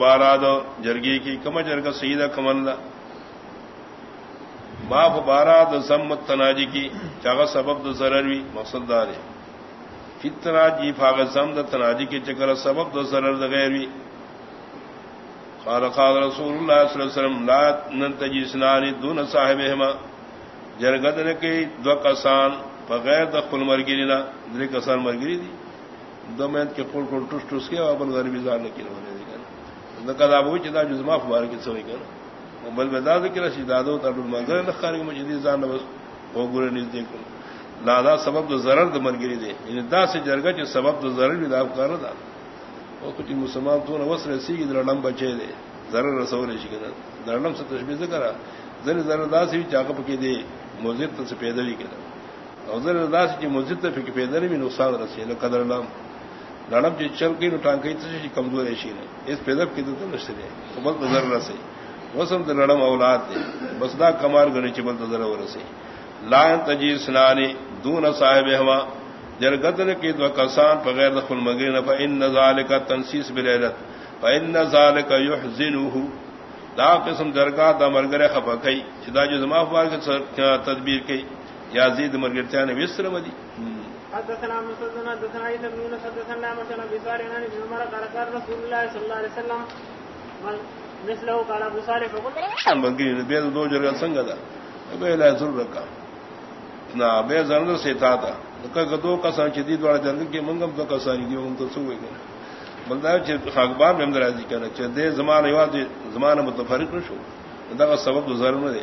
باراد جرگی کی کم جرگ سیدہ کمند باپ باراد زمت تناجی کی چاغ سبب دو ضرروی مقصد دار فتنا جی فاغ زم د تناجی کی چکر سبب دو ضرر جی غیروی قال قال رسول اللہ صلی اللہ علیہ وسلم، لا ننتجی سنانی دون صاحبہما۔ جرگت نے کی دو کسان بغیر دخل مرگرینا دری کسان مرگری دی۔ دو مہنت کے پھول کو ٹس ٹس کے ابل غریبی زار نے کی ہونے دی۔ نقدا بو چدا جزما کی سوئی کر بل مجدی زان بس وہ گرے نہیں دیکھ لادا سبب تو ضرر تو مرگری دے یعنی دا سے جرگا چ سبب تو ضرر بھی دا کر دا وہ کچھ مسلمان تو نوس رسی کی درڑم بچے دے ضرر رسول شی کنا درڑم سے تشبیہ کرا ذر ذر دا سے چاق پکی دے مزید تو سے پیدلی کنا اور ذر دا سے مزید تو پکی بھی نقصان رسی نہ قدر نام لڑم جی چل گئی نٹان گئی، تو جی کمزور ایشی نے اس پیدب کی تو نشتے بل تو ذر رسے وسم تو لڑم اولاد دے بس دا کمار گنی چبل تو ذرا رسے لائن تجی سنانی دون صاحب ہوا۔ جرگت نے کی دو کسان بغیر دخل مگر نہ ان نظال کا تنسیس بلیلت۔ فإن ذلك يحزنه دا قسم درگاہ دا مرگر خفا کئی۔ چدا جو زما فوار کے تدبیر کئی۔ یا زید مرگرتیا نے وسر مدی. حدثنا مسدنا حدثنا عيسى بن يونس حدثنا مثلا بصار عن ابن عمر قال قال رسول الله صلى الله عليه وسلم مثله قال ابو صالح فقلت بنگی بے دو جگہ سنگ دا. بے لا ضرور کا نا بے زرد سے تا تھا کہ دو کا سان چدی دوڑا جنگ کے منگم دو کا سان دی ہم تو سو گئے. بندہ چ اخبار میں اندر راضی کنا چ دے زمانہ یوا دے زمانہ متفرق شو دا سبب ضرور دے.